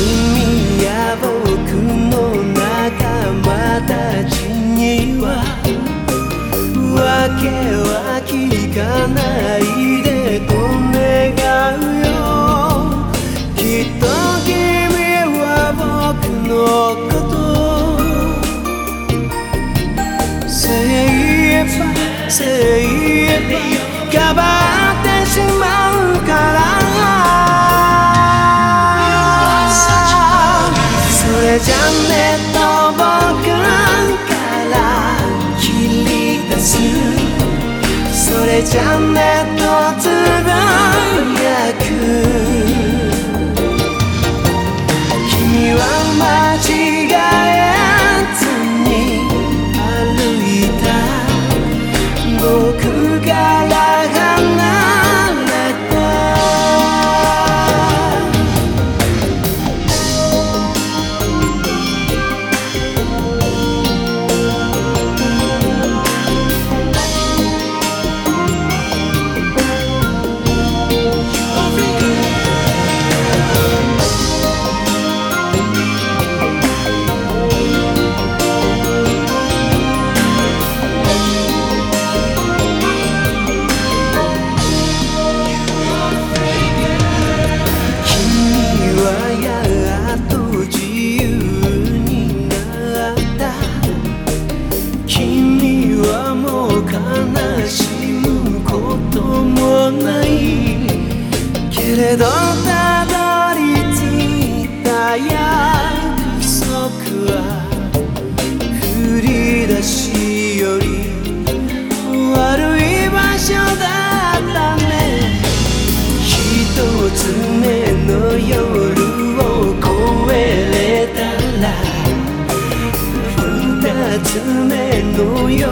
君や僕の仲間たちには訳は聞かないでと願うよ。きっと君は僕のこと精一杯精一杯かばそれじゃねと僕から切り出す。それじゃねとつぶやく。たどり着いた約束は振り出しより悪い場所だったね。一つ目の夜を越えれたら二つ目の夜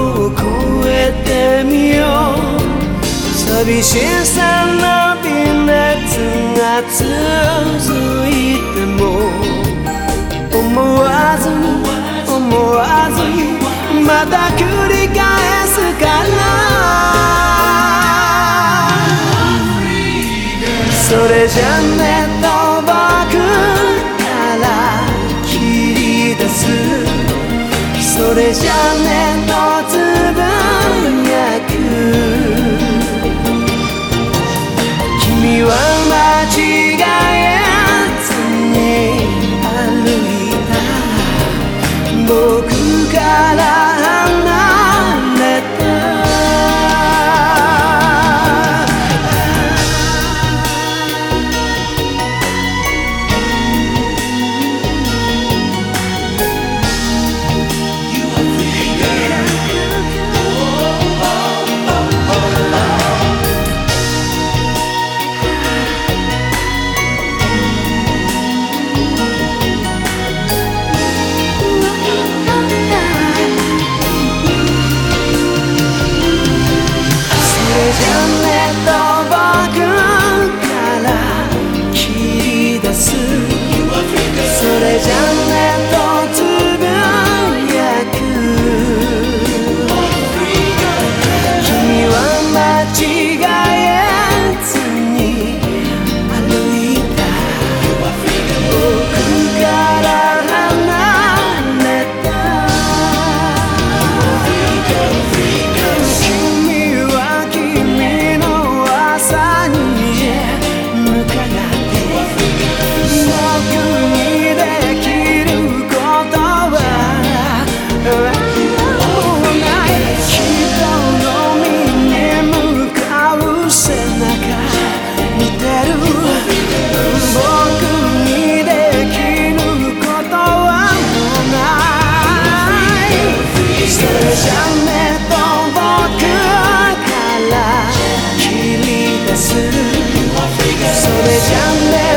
を越えてみよう。寂しさ続いても思わず思わずまた繰り返すからそれじゃねと僕から切り出す。それじゃねとつぶやく君は違えずに歩いた僕 someday